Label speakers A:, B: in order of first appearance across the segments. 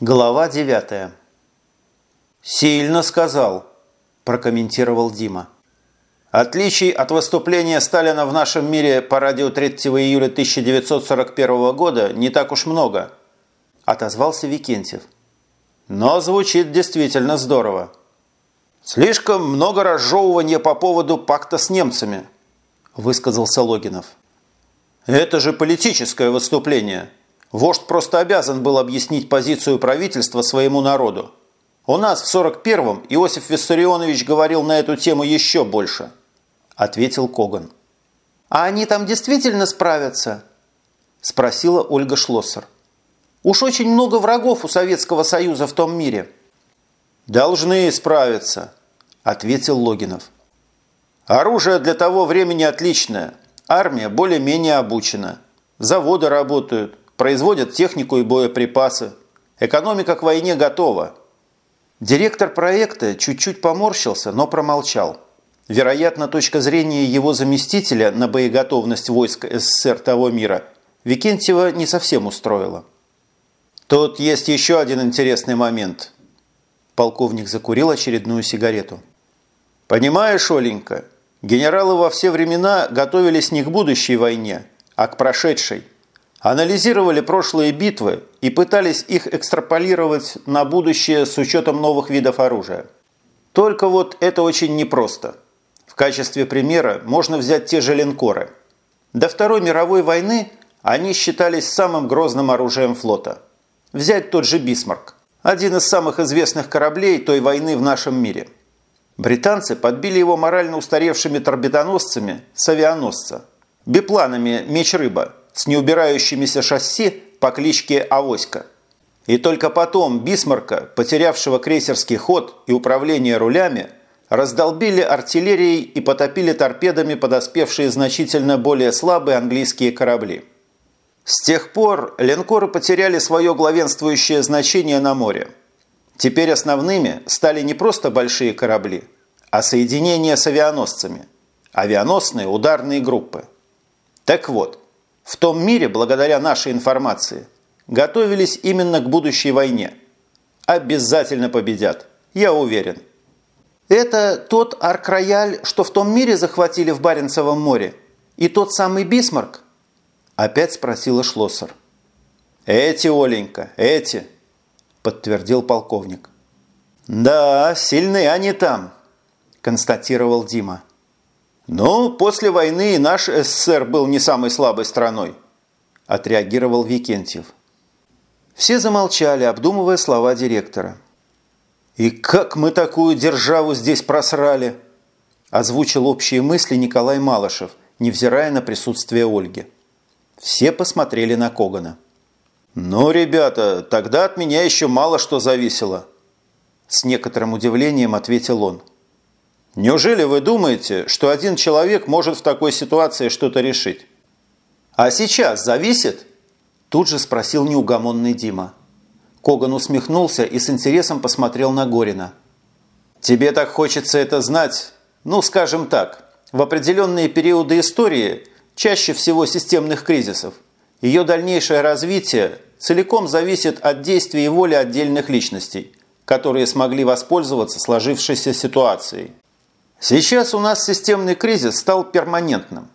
A: Глава 9. «Сильно сказал», – прокомментировал Дима. «Отличий от выступления Сталина в нашем мире по радио 3 июля 1941 года не так уж много», – отозвался Викентьев. «Но звучит действительно здорово». «Слишком много разжевывания по поводу пакта с немцами», – высказался Логинов. «Это же политическое выступление», Вождь просто обязан был объяснить позицию правительства своему народу. У нас в 41-м Иосиф Виссарионович говорил на эту тему еще больше, ответил Коган. А они там действительно справятся? Спросила Ольга Шлоссер. Уж очень много врагов у Советского Союза в том мире. Должны справиться, ответил Логинов. Оружие для того времени отличное. Армия более-менее обучена. Заводы работают производят технику и боеприпасы. Экономика к войне готова. Директор проекта чуть-чуть поморщился, но промолчал. Вероятно, точка зрения его заместителя на боеготовность войск СССР того мира Викентьева не совсем устроила. Тут есть еще один интересный момент. Полковник закурил очередную сигарету. Понимаешь, Оленька, генералы во все времена готовились не к будущей войне, а к прошедшей – Анализировали прошлые битвы и пытались их экстраполировать на будущее с учетом новых видов оружия. Только вот это очень непросто. В качестве примера можно взять те же линкоры. До Второй мировой войны они считались самым грозным оружием флота. Взять тот же «Бисмарк» – один из самых известных кораблей той войны в нашем мире. Британцы подбили его морально устаревшими торпедоносцами с авианосца, бипланами «Меч-рыба», с неубирающимися шасси по кличке Авоська. И только потом Бисмарка, потерявшего крейсерский ход и управление рулями, раздолбили артиллерией и потопили торпедами подоспевшие значительно более слабые английские корабли. С тех пор линкоры потеряли свое главенствующее значение на море. Теперь основными стали не просто большие корабли, а соединения с авианосцами, авианосные ударные группы. Так вот, в том мире, благодаря нашей информации, готовились именно к будущей войне. Обязательно победят, я уверен. Это тот арк-рояль, что в том мире захватили в Баренцевом море? И тот самый Бисмарк? Опять спросила Шлоссер. Эти, Оленька, эти, подтвердил полковник. Да, сильны они там, констатировал Дима. «Ну, после войны наш СССР был не самой слабой страной», – отреагировал Викентьев. Все замолчали, обдумывая слова директора. «И как мы такую державу здесь просрали?» – озвучил общие мысли Николай Малышев, невзирая на присутствие Ольги. Все посмотрели на Когана. «Ну, ребята, тогда от меня еще мало что зависело», – с некоторым удивлением ответил он. Неужели вы думаете, что один человек может в такой ситуации что-то решить? А сейчас зависит? Тут же спросил неугомонный Дима. Коган усмехнулся и с интересом посмотрел на Горина. «Тебе так хочется это знать? Ну, скажем так, в определенные периоды истории, чаще всего системных кризисов, ее дальнейшее развитие целиком зависит от действий и воли отдельных личностей, которые смогли воспользоваться сложившейся ситуацией. Сейчас у нас системный кризис стал перманентным.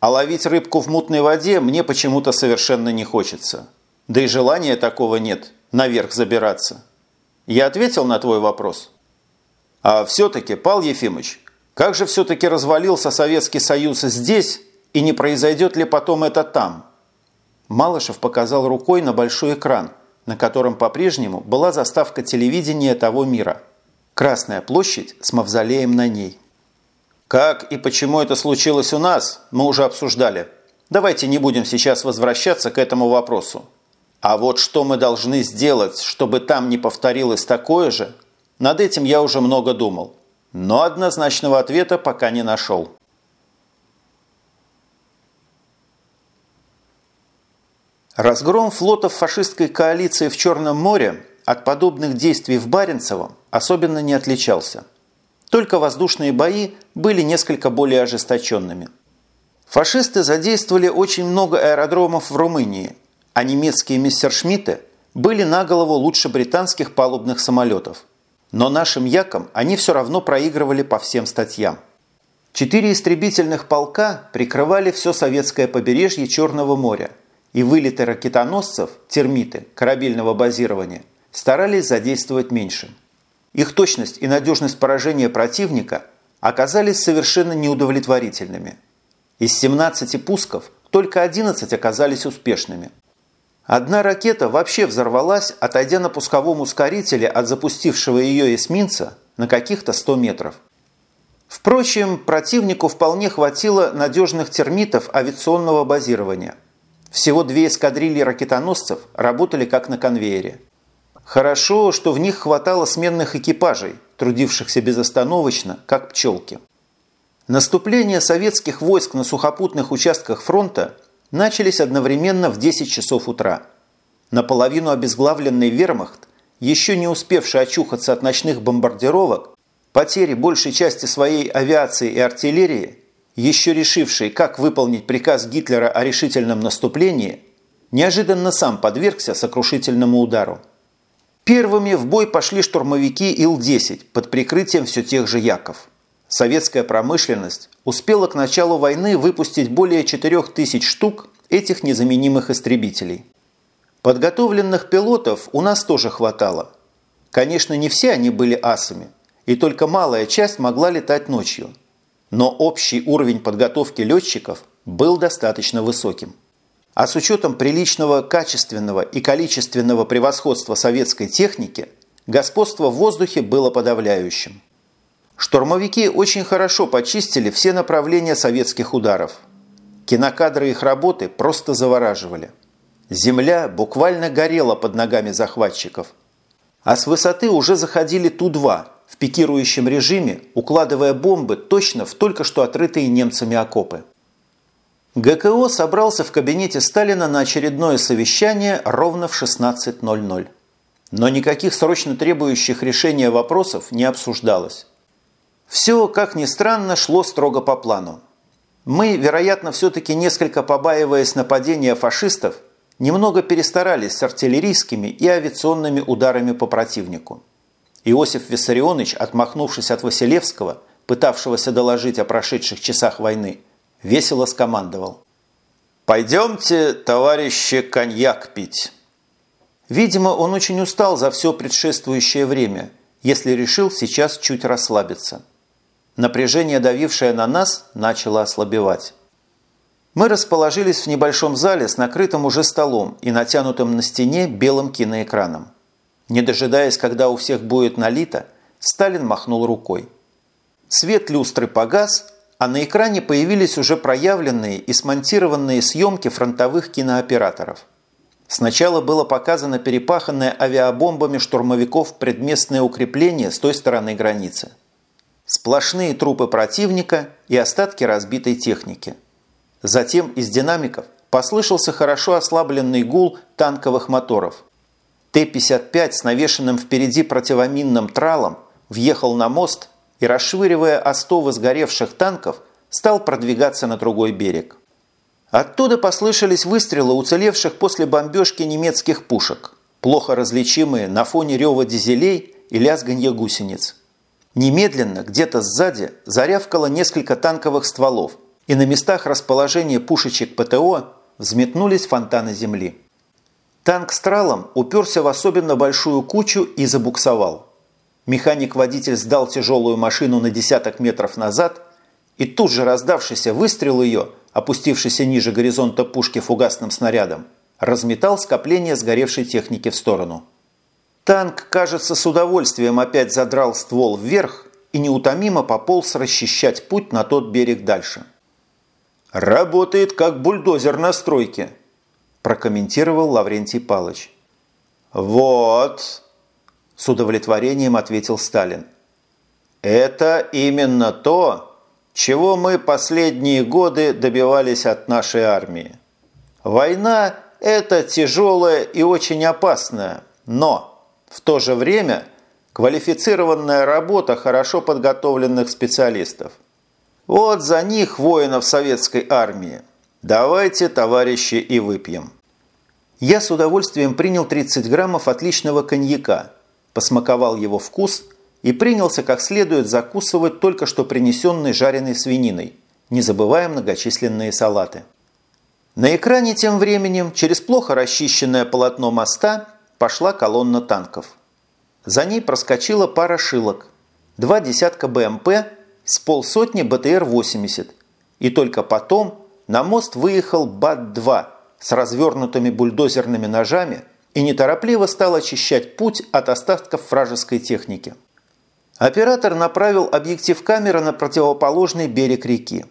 A: А ловить рыбку в мутной воде мне почему-то совершенно не хочется. Да и желания такого нет, наверх забираться. Я ответил на твой вопрос? А все-таки, Пал Ефимович, как же все-таки развалился Советский Союз здесь, и не произойдет ли потом это там? Малышев показал рукой на большой экран, на котором по-прежнему была заставка телевидения того мира. Красная площадь с мавзолеем на ней. Как и почему это случилось у нас, мы уже обсуждали. Давайте не будем сейчас возвращаться к этому вопросу. А вот что мы должны сделать, чтобы там не повторилось такое же, над этим я уже много думал. Но однозначного ответа пока не нашел. Разгром флотов фашистской коалиции в Черном море от подобных действий в Баренцевом особенно не отличался – только воздушные бои были несколько более ожесточенными. Фашисты задействовали очень много аэродромов в Румынии, а немецкие мессершмитты были на голову лучше британских палубных самолетов. Но нашим якам они все равно проигрывали по всем статьям. Четыре истребительных полка прикрывали все советское побережье Черного моря, и вылеты ракетоносцев, термиты, корабельного базирования старались задействовать меньше. Их точность и надежность поражения противника оказались совершенно неудовлетворительными. Из 17 пусков только 11 оказались успешными. Одна ракета вообще взорвалась, отойдя на пусковом ускорителе от запустившего ее эсминца на каких-то 100 метров. Впрочем, противнику вполне хватило надежных термитов авиационного базирования. Всего две эскадрильи ракетоносцев работали как на конвейере. Хорошо, что в них хватало сменных экипажей, трудившихся безостановочно, как пчелки. Наступление советских войск на сухопутных участках фронта начались одновременно в 10 часов утра. Наполовину обезглавленный вермахт, еще не успевший очухаться от ночных бомбардировок, потери большей части своей авиации и артиллерии, еще решивший, как выполнить приказ Гитлера о решительном наступлении, неожиданно сам подвергся сокрушительному удару. Первыми в бой пошли штурмовики Ил-10 под прикрытием все тех же Яков. Советская промышленность успела к началу войны выпустить более 4000 штук этих незаменимых истребителей. Подготовленных пилотов у нас тоже хватало. Конечно, не все они были асами – и только малая часть могла летать ночью. Но общий уровень подготовки летчиков был достаточно высоким. А с учетом приличного качественного и количественного превосходства советской техники, господство в воздухе было подавляющим. Штурмовики очень хорошо почистили все направления советских ударов. Кинокадры их работы просто завораживали. Земля буквально горела под ногами захватчиков. А с высоты уже заходили Ту-2 в пикирующем режиме, укладывая бомбы точно в только что отрытые немцами окопы. ГКО собрался в кабинете Сталина на очередное совещание ровно в 16.00. Но никаких срочно требующих решения вопросов не обсуждалось. Все, как ни странно, шло строго по плану. Мы, вероятно, все-таки несколько побаиваясь нападения фашистов, немного перестарались с артиллерийскими и авиационными ударами по противнику. Иосиф Виссарионович, отмахнувшись от Василевского, пытавшегося доложить о прошедших часах войны, весело скомандовал. «Пойдемте, товарищи, коньяк пить». Видимо, он очень устал за все предшествующее время, если решил сейчас чуть расслабиться. Напряжение, давившее на нас, начало ослабевать. Мы расположились в небольшом зале с накрытым уже столом и натянутым на стене белым киноэкраном. Не дожидаясь, когда у всех будет налито, Сталин махнул рукой. Свет люстры погас, а на экране появились уже проявленные и смонтированные съемки фронтовых кинооператоров. Сначала было показано перепаханное авиабомбами штурмовиков предместное укрепление с той стороны границы. Сплошные трупы противника и остатки разбитой техники. Затем из динамиков послышался хорошо ослабленный гул танковых моторов – Т-55 с навешенным впереди противоминным тралом въехал на мост и, расшвыривая остовы сгоревших танков, стал продвигаться на другой берег. Оттуда послышались выстрелы уцелевших после бомбежки немецких пушек, плохо различимые на фоне рева дизелей и лязганья гусениц. Немедленно, где-то сзади, зарявкало несколько танковых стволов, и на местах расположения пушечек ПТО взметнулись фонтаны земли. Танк с тралом уперся в особенно большую кучу и забуксовал. Механик-водитель сдал тяжелую машину на десяток метров назад, и тут же раздавшийся выстрел ее, опустившийся ниже горизонта пушки фугасным снарядом, разметал скопление сгоревшей техники в сторону. Танк, кажется, с удовольствием опять задрал ствол вверх и неутомимо пополз расчищать путь на тот берег дальше. «Работает как бульдозер на стройке», прокомментировал Лаврентий Палыч. «Вот!» – с удовлетворением ответил Сталин. «Это именно то, чего мы последние годы добивались от нашей армии. Война – это тяжелая и очень опасная, но в то же время квалифицированная работа хорошо подготовленных специалистов. Вот за них воинов советской армии. Давайте, товарищи, и выпьем». Я с удовольствием принял 30 граммов отличного коньяка, посмаковал его вкус и принялся как следует закусывать только что принесенной жареной свининой, не забывая многочисленные салаты. На экране тем временем через плохо расчищенное полотно моста пошла колонна танков. За ней проскочила пара шилок, два десятка БМП с полсотни БТР-80, и только потом на мост выехал БАТ-2 с развернутыми бульдозерными ножами и неторопливо стал очищать путь от остатков вражеской техники. Оператор направил объектив камеры на противоположный берег реки.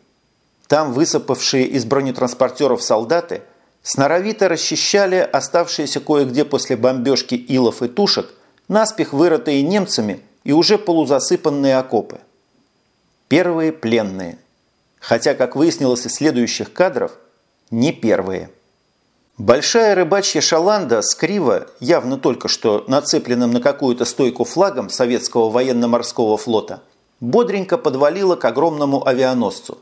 A: Там высыпавшие из бронетранспортеров солдаты сноровито расчищали оставшиеся кое-где после бомбежки илов и тушек, наспех вырытые немцами и уже полузасыпанные окопы. Первые пленные. Хотя, как выяснилось из следующих кадров, не первые. Большая рыбачья шаланда с криво, явно только что нацепленным на какую-то стойку флагом советского военно-морского флота, бодренько подвалила к огромному авианосцу.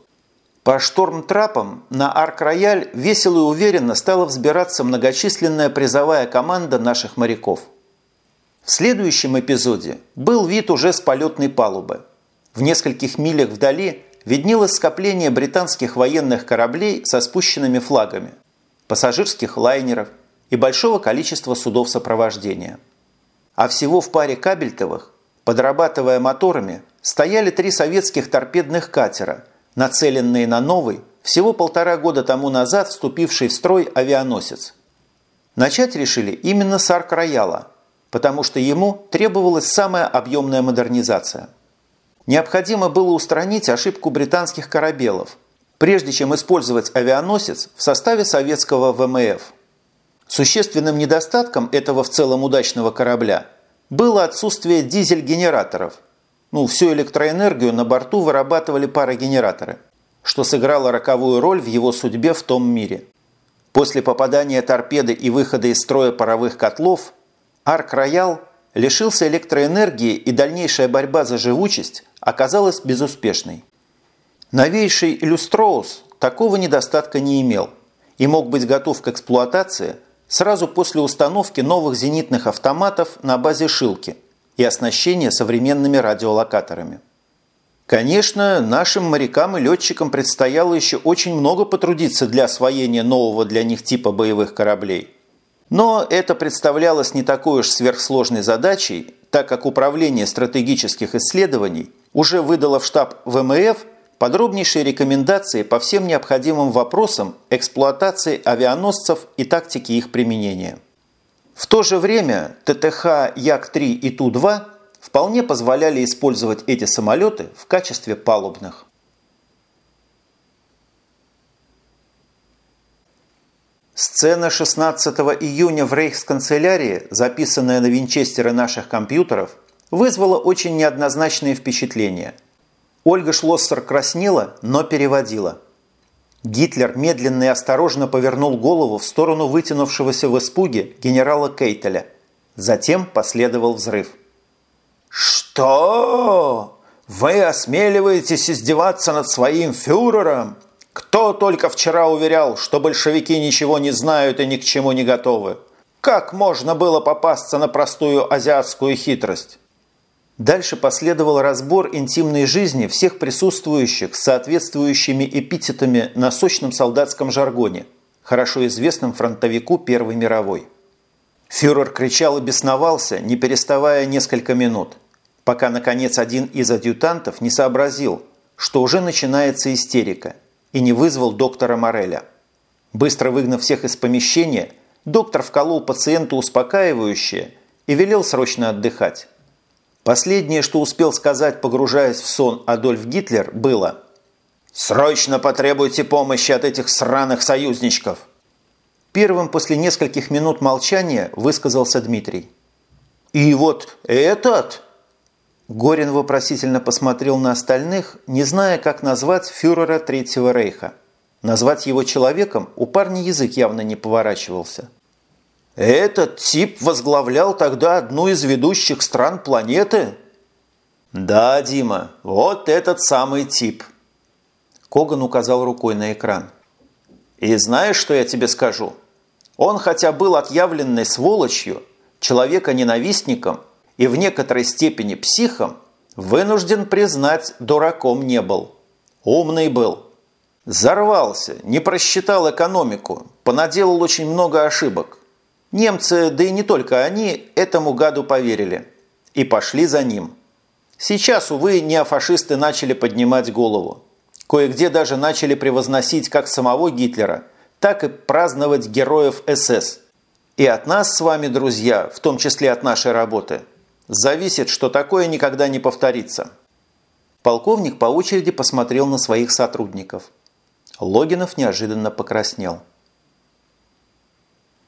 A: По шторм-трапам на Арк-Рояль весело и уверенно стала взбираться многочисленная призовая команда наших моряков. В следующем эпизоде был вид уже с полетной палубы. В нескольких милях вдали виднелось скопление британских военных кораблей со спущенными флагами – пассажирских лайнеров и большого количества судов сопровождения. А всего в паре кабельтовых, подрабатывая моторами, стояли три советских торпедных катера, нацеленные на новый, всего полтора года тому назад вступивший в строй авианосец. Начать решили именно с Арк-Рояла, потому что ему требовалась самая объемная модернизация. Необходимо было устранить ошибку британских корабелов – прежде чем использовать авианосец в составе советского ВМФ. Существенным недостатком этого в целом удачного корабля было отсутствие дизель-генераторов. Ну, всю электроэнергию на борту вырабатывали парогенераторы, что сыграло роковую роль в его судьбе в том мире. После попадания торпеды и выхода из строя паровых котлов Арк-Роял лишился электроэнергии и дальнейшая борьба за живучесть оказалась безуспешной. Новейший «Люстроус» такого недостатка не имел и мог быть готов к эксплуатации сразу после установки новых зенитных автоматов на базе «Шилки» и оснащения современными радиолокаторами. Конечно, нашим морякам и летчикам предстояло еще очень много потрудиться для освоения нового для них типа боевых кораблей. Но это представлялось не такой уж сверхсложной задачей, так как Управление стратегических исследований уже выдало в штаб ВМФ подробнейшие рекомендации по всем необходимым вопросам эксплуатации авианосцев и тактики их применения. В то же время ТТХ Як-3 и Ту-2 вполне позволяли использовать эти самолеты в качестве палубных. Сцена 16 июня в рейхсканцелярии, записанная на винчестеры наших компьютеров, вызвала очень неоднозначные впечатления – Ольга Шлоссер краснела, но переводила. Гитлер медленно и осторожно повернул голову в сторону вытянувшегося в испуге генерала Кейтеля. Затем последовал взрыв. «Что? Вы осмеливаетесь издеваться над своим фюрером? Кто только вчера уверял, что большевики ничего не знают и ни к чему не готовы? Как можно было попасться на простую азиатскую хитрость?» Дальше последовал разбор интимной жизни всех присутствующих с соответствующими эпитетами на сочном солдатском жаргоне, хорошо известном фронтовику Первой мировой. Фюрер кричал и бесновался, не переставая несколько минут, пока, наконец, один из адъютантов не сообразил, что уже начинается истерика, и не вызвал доктора Мореля. Быстро выгнав всех из помещения, доктор вколол пациенту успокаивающее и велел срочно отдыхать. Последнее, что успел сказать, погружаясь в сон Адольф Гитлер, было «Срочно потребуйте помощи от этих сраных союзничков!» Первым после нескольких минут молчания высказался Дмитрий. «И вот этот...» Горин вопросительно посмотрел на остальных, не зная, как назвать фюрера Третьего Рейха. Назвать его человеком у парня язык явно не поворачивался. Этот тип возглавлял тогда одну из ведущих стран планеты? Да, Дима, вот этот самый тип. Коган указал рукой на экран. И знаешь, что я тебе скажу? Он хотя был отъявленной сволочью, человека-ненавистником и в некоторой степени психом, вынужден признать, дураком не был. Умный был. Зарвался, не просчитал экономику, понаделал очень много ошибок. Немцы, да и не только они, этому гаду поверили. И пошли за ним. Сейчас, увы, неофашисты начали поднимать голову. Кое-где даже начали превозносить как самого Гитлера, так и праздновать героев СС. И от нас с вами, друзья, в том числе от нашей работы, зависит, что такое никогда не повторится. Полковник по очереди посмотрел на своих сотрудников. Логинов неожиданно покраснел –